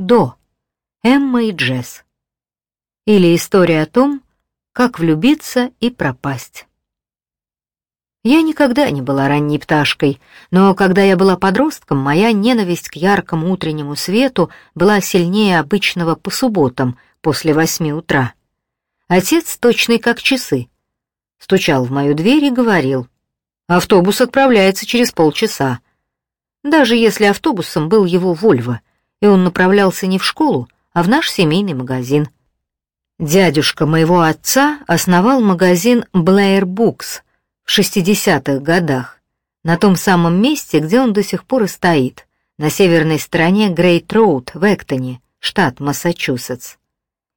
До. Эмма и Джесс. Или история о том, как влюбиться и пропасть. Я никогда не была ранней пташкой, но когда я была подростком, моя ненависть к яркому утреннему свету была сильнее обычного по субботам после восьми утра. Отец, точный как часы, стучал в мою дверь и говорил, «Автобус отправляется через полчаса». Даже если автобусом был его «Вольво», и он направлялся не в школу, а в наш семейный магазин. Дядюшка моего отца основал магазин «Блэйр Букс», в 60-х годах, на том самом месте, где он до сих пор и стоит, на северной стороне Грейт-Роуд в Эктоне, штат Массачусетс.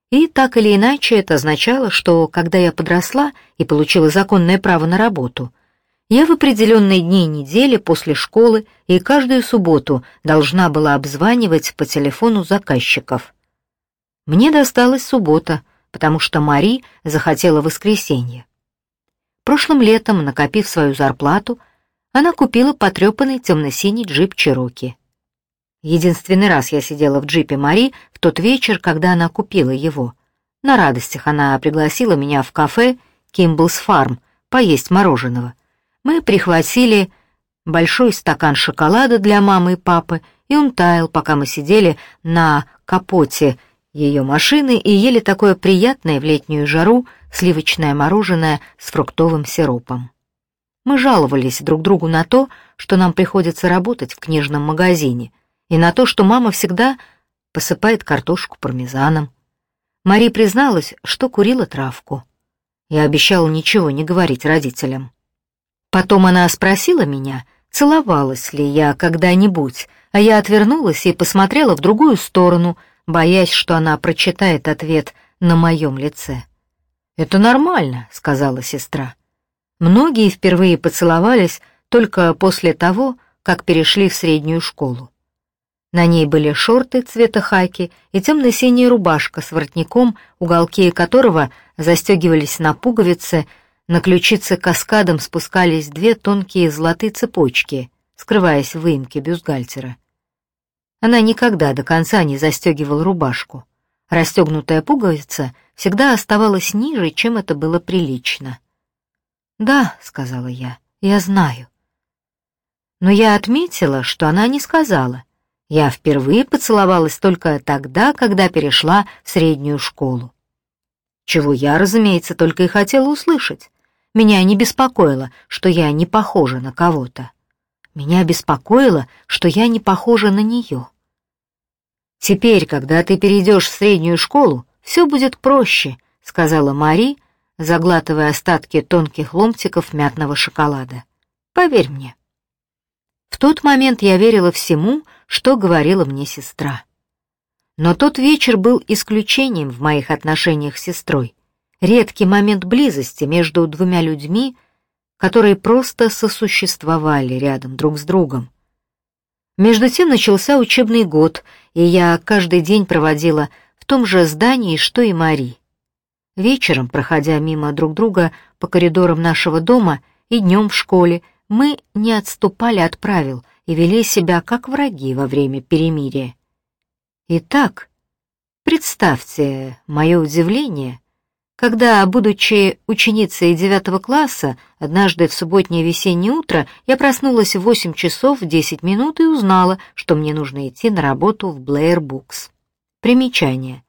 И так или иначе это означало, что когда я подросла и получила законное право на работу, я в определенные дни недели после школы и каждую субботу должна была обзванивать по телефону заказчиков. Мне досталась суббота, потому что Мари захотела воскресенье. Прошлым летом, накопив свою зарплату, она купила потрепанный темно-синий джип Чироки. Единственный раз я сидела в джипе Мари в тот вечер, когда она купила его. На радостях она пригласила меня в кафе «Кимблс Фарм» поесть мороженого. Мы прихватили большой стакан шоколада для мамы и папы, и он таял, пока мы сидели на капоте ее машины и ели такое приятное в летнюю жару сливочное мороженое с фруктовым сиропом. Мы жаловались друг другу на то, что нам приходится работать в книжном магазине, и на то, что мама всегда посыпает картошку пармезаном. Мари призналась, что курила травку. Я обещала ничего не говорить родителям. Потом она спросила меня, целовалась ли я когда-нибудь, а я отвернулась и посмотрела в другую сторону, боясь, что она прочитает ответ на моем лице. «Это нормально», — сказала сестра. Многие впервые поцеловались только после того, как перешли в среднюю школу. На ней были шорты цвета хаки и темно-синяя рубашка с воротником, уголки которого застегивались на пуговицы, на ключице каскадом спускались две тонкие золотые цепочки, скрываясь в выемке бюстгальтера. Она никогда до конца не застегивала рубашку. Расстегнутая пуговица всегда оставалась ниже, чем это было прилично. «Да», — сказала я, — «я знаю». Но я отметила, что она не сказала. Я впервые поцеловалась только тогда, когда перешла в среднюю школу. Чего я, разумеется, только и хотела услышать. Меня не беспокоило, что я не похожа на кого-то. Меня беспокоило, что я не похожа на нее. Теперь, когда ты перейдешь в среднюю школу, все будет проще», — сказала Мари, заглатывая остатки тонких ломтиков мятного шоколада. «Поверь мне». В тот момент я верила всему, что говорила мне сестра. Но тот вечер был исключением в моих отношениях с сестрой, редкий момент близости между двумя людьми, которые просто сосуществовали рядом друг с другом. Между тем начался учебный год, и я каждый день проводила в том же здании, что и Мари. Вечером, проходя мимо друг друга по коридорам нашего дома и днем в школе, мы не отступали от правил и вели себя как враги во время перемирия. Итак, представьте мое удивление, когда, будучи ученицей девятого класса, однажды в субботнее весеннее утро я проснулась в восемь часов десять минут и узнала, что мне нужно идти на работу в Блэйр Букс. Примечание.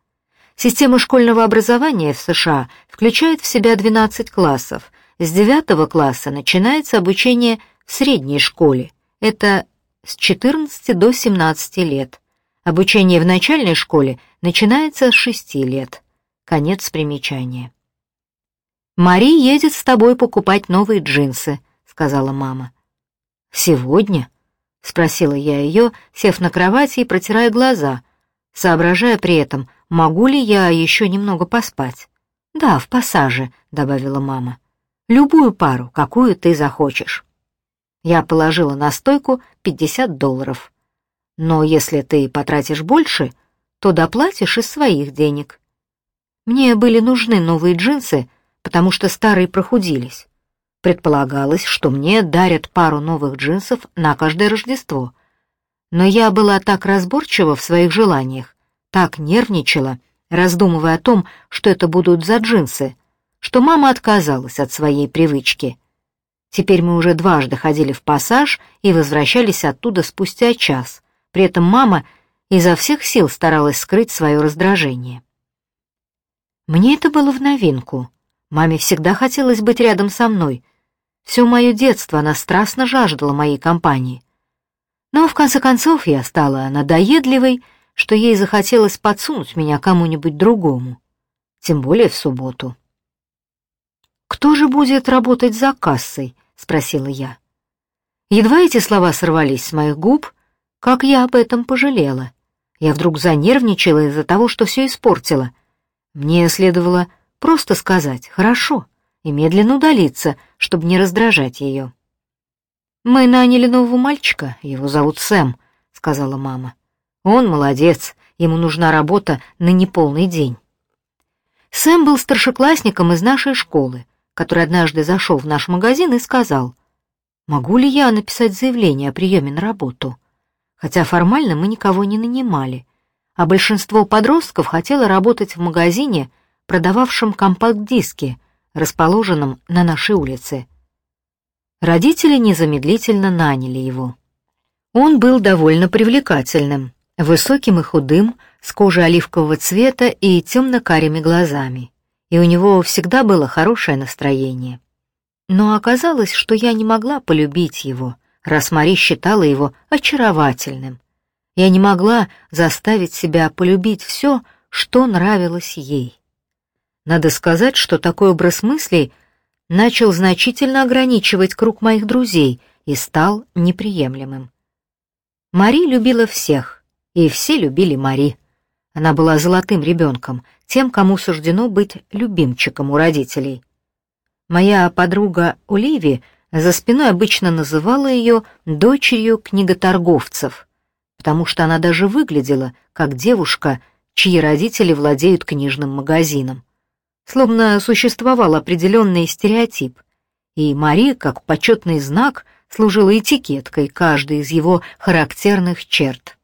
Система школьного образования в США включает в себя 12 классов. С 9 класса начинается обучение в средней школе. Это с 14 до 17 лет. Обучение в начальной школе начинается с 6 лет. Конец примечания. «Мари едет с тобой покупать новые джинсы», — сказала мама. «Сегодня?» — спросила я ее, сев на кровати и протирая глаза — соображая при этом, могу ли я еще немного поспать. «Да, в пассаже», — добавила мама. «Любую пару, какую ты захочешь». Я положила на стойку 50 долларов. «Но если ты потратишь больше, то доплатишь из своих денег». Мне были нужны новые джинсы, потому что старые прохудились. Предполагалось, что мне дарят пару новых джинсов на каждое Рождество — но я была так разборчива в своих желаниях, так нервничала, раздумывая о том, что это будут за джинсы, что мама отказалась от своей привычки. Теперь мы уже дважды ходили в пассаж и возвращались оттуда спустя час. При этом мама изо всех сил старалась скрыть свое раздражение. Мне это было в новинку. Маме всегда хотелось быть рядом со мной. Все мое детство она страстно жаждала моей компании. Но в конце концов я стала надоедливой, что ей захотелось подсунуть меня кому-нибудь другому, тем более в субботу. «Кто же будет работать за кассой?» — спросила я. Едва эти слова сорвались с моих губ, как я об этом пожалела. Я вдруг занервничала из-за того, что все испортила. Мне следовало просто сказать «хорошо» и медленно удалиться, чтобы не раздражать ее. «Мы наняли нового мальчика, его зовут Сэм», — сказала мама. «Он молодец, ему нужна работа на неполный день». Сэм был старшеклассником из нашей школы, который однажды зашел в наш магазин и сказал, «Могу ли я написать заявление о приеме на работу?» Хотя формально мы никого не нанимали, а большинство подростков хотело работать в магазине, продававшем компакт-диски, расположенном на нашей улице. Родители незамедлительно наняли его. Он был довольно привлекательным, высоким и худым, с кожей оливкового цвета и темно-карими глазами, и у него всегда было хорошее настроение. Но оказалось, что я не могла полюбить его, раз Мари считала его очаровательным. Я не могла заставить себя полюбить все, что нравилось ей. Надо сказать, что такой образ мыслей — начал значительно ограничивать круг моих друзей и стал неприемлемым. Мари любила всех, и все любили Мари. Она была золотым ребенком, тем, кому суждено быть любимчиком у родителей. Моя подруга Оливи за спиной обычно называла ее дочерью книготорговцев, потому что она даже выглядела как девушка, чьи родители владеют книжным магазином словно существовал определенный стереотип, и Мари, как почетный знак, служила этикеткой каждой из его характерных черт.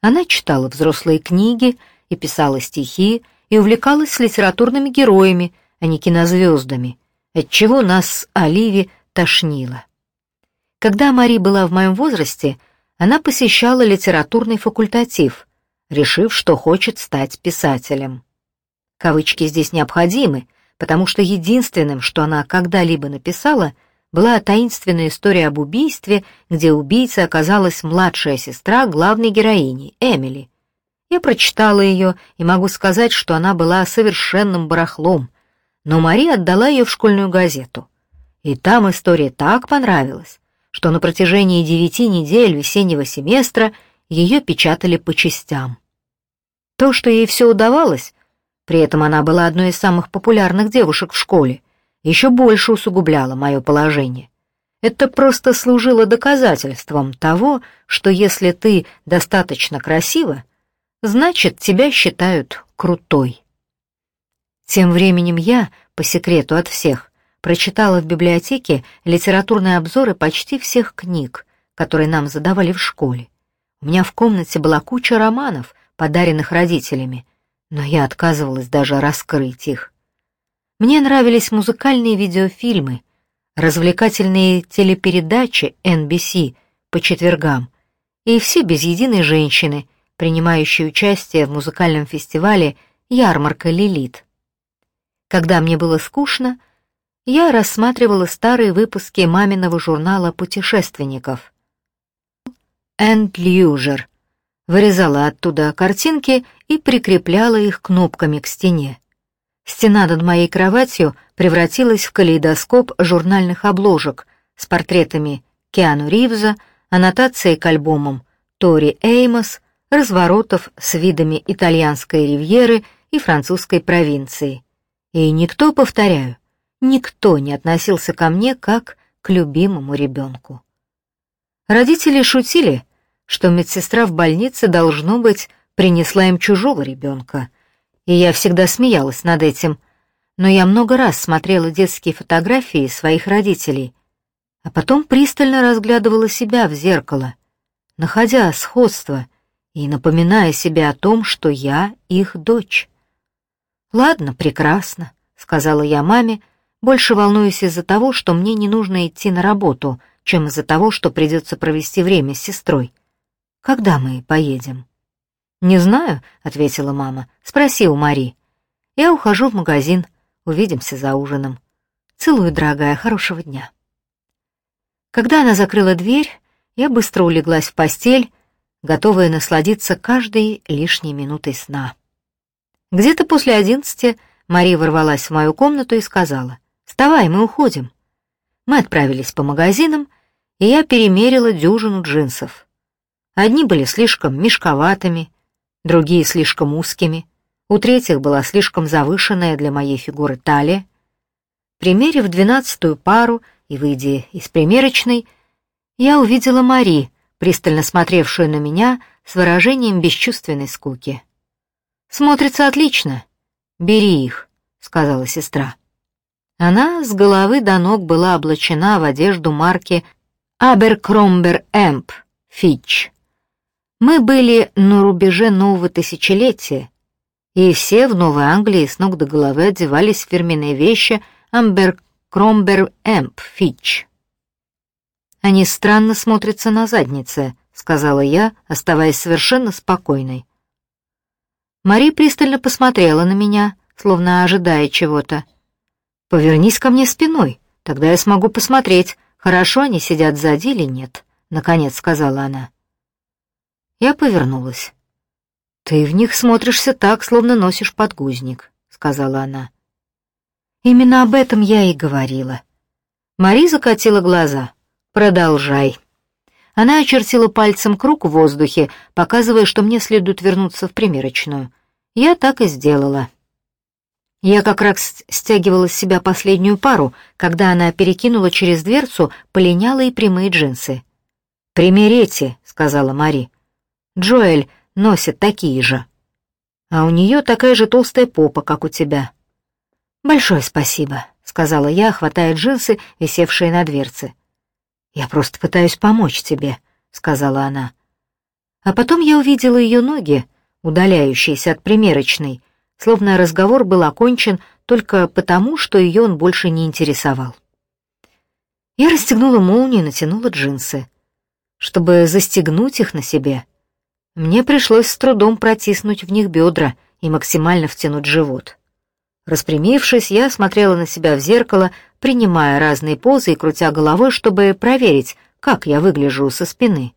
Она читала взрослые книги и писала стихи, и увлекалась литературными героями, а не кинозвездами, отчего нас с Оливи тошнило. Когда Мари была в моем возрасте, она посещала литературный факультатив, решив, что хочет стать писателем. Кавычки здесь необходимы, потому что единственным, что она когда-либо написала, была таинственная история об убийстве, где убийцей оказалась младшая сестра главной героини, Эмили. Я прочитала ее и могу сказать, что она была совершенным барахлом, но Мари отдала ее в школьную газету. И там история так понравилась, что на протяжении девяти недель весеннего семестра ее печатали по частям. То, что ей все удавалось, при этом она была одной из самых популярных девушек в школе, еще больше усугубляла мое положение. Это просто служило доказательством того, что если ты достаточно красива, значит, тебя считают крутой. Тем временем я, по секрету от всех, прочитала в библиотеке литературные обзоры почти всех книг, которые нам задавали в школе. У меня в комнате была куча романов, подаренных родителями, но я отказывалась даже раскрыть их. Мне нравились музыкальные видеофильмы, развлекательные телепередачи NBC по четвергам и все без единой женщины, принимающие участие в музыкальном фестивале «Ярмарка Лилит». Когда мне было скучно, я рассматривала старые выпуски маминого журнала путешественников. «Энд Льюжер», вырезала оттуда картинки и прикрепляла их кнопками к стене. Стена над моей кроватью превратилась в калейдоскоп журнальных обложек с портретами Киану Ривза, аннотацией к альбомам Тори Эймос, разворотов с видами итальянской ривьеры и французской провинции. И никто, повторяю, никто не относился ко мне как к любимому ребенку. Родители шутили, что медсестра в больнице, должно быть, принесла им чужого ребенка. И я всегда смеялась над этим, но я много раз смотрела детские фотографии своих родителей, а потом пристально разглядывала себя в зеркало, находя сходство и напоминая себе о том, что я их дочь. «Ладно, прекрасно», — сказала я маме, больше волнуюсь из-за того, что мне не нужно идти на работу, чем из-за того, что придется провести время с сестрой. «Когда мы поедем?» «Не знаю», — ответила мама. «Спроси у Мари. Я ухожу в магазин. Увидимся за ужином. Целую, дорогая, хорошего дня». Когда она закрыла дверь, я быстро улеглась в постель, готовая насладиться каждой лишней минутой сна. Где-то после одиннадцати Мария ворвалась в мою комнату и сказала, «Вставай, мы уходим». Мы отправились по магазинам, и я перемерила дюжину джинсов. Одни были слишком мешковатыми, другие слишком узкими, у третьих была слишком завышенная для моей фигуры талия. Примерив двенадцатую пару и выйдя из примерочной, я увидела Мари, пристально смотревшую на меня с выражением бесчувственной скуки. «Смотрится отлично. Бери их», — сказала сестра. Она с головы до ног была облачена в одежду марки Abercrombie Эмп Фич. Мы были на рубеже нового тысячелетия, и все в Новой Англии с ног до головы одевались в фирменные вещи Abercrombie Эмп Фич. «Они странно смотрятся на заднице», — сказала я, оставаясь совершенно спокойной. Мари пристально посмотрела на меня, словно ожидая чего-то. «Повернись ко мне спиной, тогда я смогу посмотреть, хорошо они сидят сзади или нет», — наконец сказала она. Я повернулась. «Ты в них смотришься так, словно носишь подгузник», — сказала она. Именно об этом я и говорила. Мари закатила глаза. «Продолжай». Она очертила пальцем круг в воздухе, показывая, что мне следует вернуться в примерочную. Я так и сделала. Я как раз стягивала с себя последнюю пару, когда она перекинула через дверцу полинялые прямые джинсы. «Примерите», — сказала Мари. «Джоэль носит такие же. А у нее такая же толстая попа, как у тебя». «Большое спасибо», — сказала я, хватая джинсы, висевшие на дверце. «Я просто пытаюсь помочь тебе», — сказала она. А потом я увидела ее ноги, удаляющиеся от примерочной, словно разговор был окончен только потому, что ее он больше не интересовал. Я расстегнула молнию и натянула джинсы. Чтобы застегнуть их на себе, мне пришлось с трудом протиснуть в них бедра и максимально втянуть живот. Распрямившись, я смотрела на себя в зеркало, принимая разные позы и крутя головой, чтобы проверить, как я выгляжу со спины.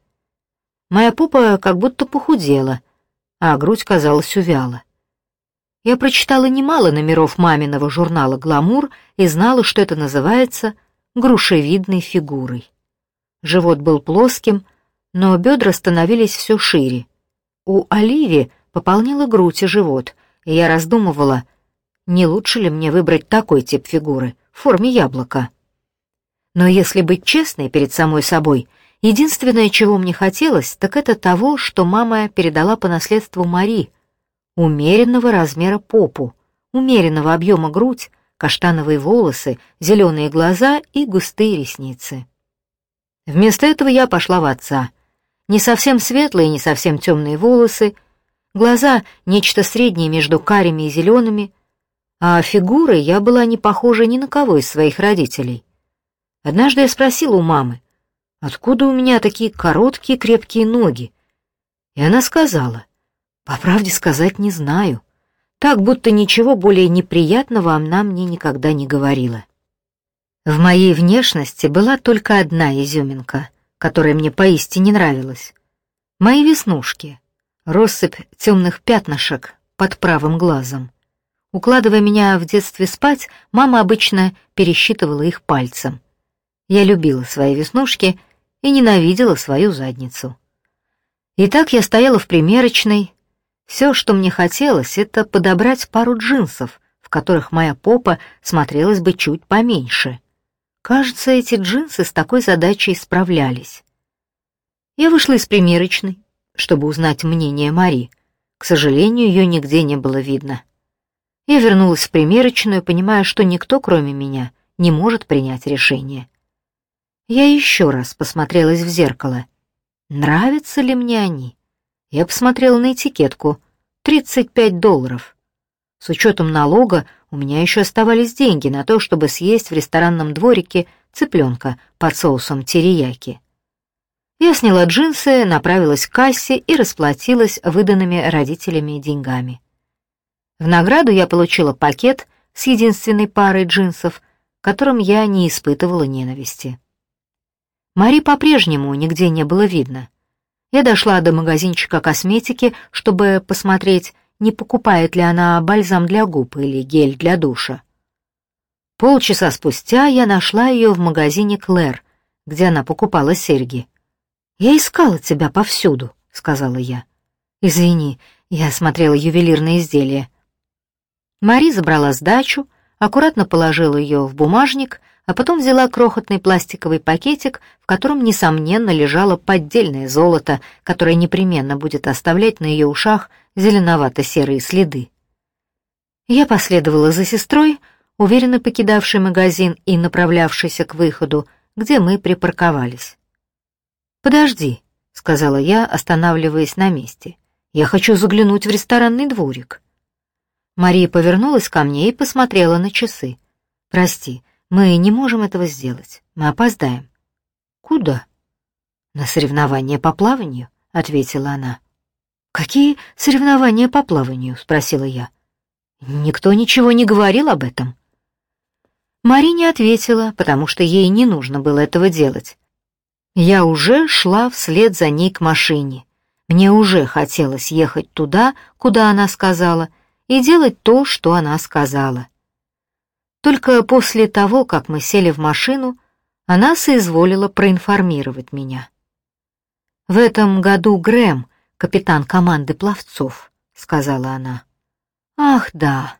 Моя попа как будто похудела, а грудь казалась увяла. Я прочитала немало номеров маминого журнала «Гламур» и знала, что это называется грушевидной фигурой. Живот был плоским, но бедра становились все шире. У Оливии пополнила грудь и живот, и я раздумывала, не лучше ли мне выбрать такой тип фигуры, в форме яблока. Но если быть честной перед самой собой, единственное, чего мне хотелось, так это того, что мама передала по наследству Мари, умеренного размера попу, умеренного объема грудь, каштановые волосы, зеленые глаза и густые ресницы. Вместо этого я пошла в отца. Не совсем светлые, не совсем темные волосы, глаза — нечто среднее между карими и зелеными — а фигурой я была не похожа ни на кого из своих родителей. Однажды я спросила у мамы, откуда у меня такие короткие крепкие ноги, и она сказала, по правде сказать не знаю, так будто ничего более неприятного она мне никогда не говорила. В моей внешности была только одна изюминка, которая мне поистине нравилась. Мои веснушки, россыпь темных пятнышек под правым глазом. Укладывая меня в детстве спать, мама обычно пересчитывала их пальцем. Я любила свои веснушки и ненавидела свою задницу. Итак, я стояла в примерочной. Все, что мне хотелось, это подобрать пару джинсов, в которых моя попа смотрелась бы чуть поменьше. Кажется, эти джинсы с такой задачей справлялись. Я вышла из примерочной, чтобы узнать мнение Мари. К сожалению, ее нигде не было видно. Я вернулась в примерочную, понимая, что никто, кроме меня, не может принять решение. Я еще раз посмотрелась в зеркало. Нравятся ли мне они? Я посмотрела на этикетку. 35 долларов. С учетом налога у меня еще оставались деньги на то, чтобы съесть в ресторанном дворике цыпленка под соусом терияки. Я сняла джинсы, направилась к кассе и расплатилась выданными родителями деньгами. В награду я получила пакет с единственной парой джинсов, которым я не испытывала ненависти. Мари по-прежнему нигде не было видно. Я дошла до магазинчика косметики, чтобы посмотреть, не покупает ли она бальзам для губ или гель для душа. Полчаса спустя я нашла ее в магазине «Клэр», где она покупала серьги. «Я искала тебя повсюду», — сказала я. «Извини, я смотрела ювелирные изделия». Мари забрала сдачу, аккуратно положила ее в бумажник, а потом взяла крохотный пластиковый пакетик, в котором, несомненно, лежало поддельное золото, которое непременно будет оставлять на ее ушах зеленовато-серые следы. Я последовала за сестрой, уверенно покидавшей магазин и направлявшейся к выходу, где мы припарковались. «Подожди», — сказала я, останавливаясь на месте. «Я хочу заглянуть в ресторанный дворик». Мария повернулась ко мне и посмотрела на часы. «Прости, мы не можем этого сделать. Мы опоздаем». «Куда?» «На соревнования по плаванию», — ответила она. «Какие соревнования по плаванию?» — спросила я. «Никто ничего не говорил об этом». Мари не ответила, потому что ей не нужно было этого делать. Я уже шла вслед за ней к машине. Мне уже хотелось ехать туда, куда она сказала, и делать то, что она сказала. Только после того, как мы сели в машину, она соизволила проинформировать меня. «В этом году Грэм, капитан команды пловцов», — сказала она. «Ах, да,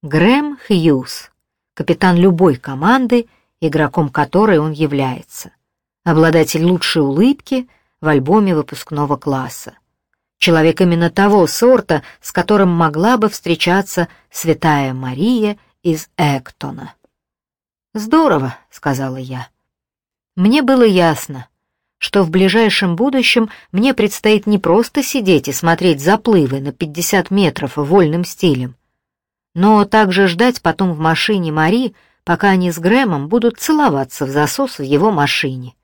Грэм Хьюз, капитан любой команды, игроком которой он является обладатель лучшей улыбки в альбоме выпускного класса. Человек именно того сорта, с которым могла бы встречаться святая Мария из Эктона. «Здорово», — сказала я. Мне было ясно, что в ближайшем будущем мне предстоит не просто сидеть и смотреть заплывы на 50 метров вольным стилем, но также ждать потом в машине Мари, пока они с Грэмом будут целоваться в засос в его машине.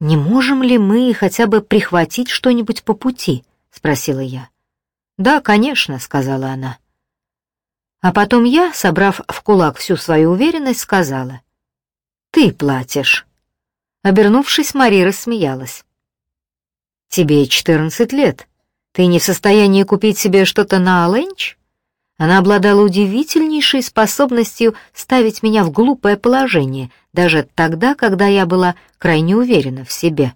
«Не можем ли мы хотя бы прихватить что-нибудь по пути?» — спросила я. «Да, конечно», — сказала она. А потом я, собрав в кулак всю свою уверенность, сказала. «Ты платишь». Обернувшись, Мари рассмеялась. «Тебе четырнадцать лет. Ты не в состоянии купить себе что-то на Оленч?» Она обладала удивительнейшей способностью ставить меня в глупое положение, даже тогда, когда я была крайне уверена в себе.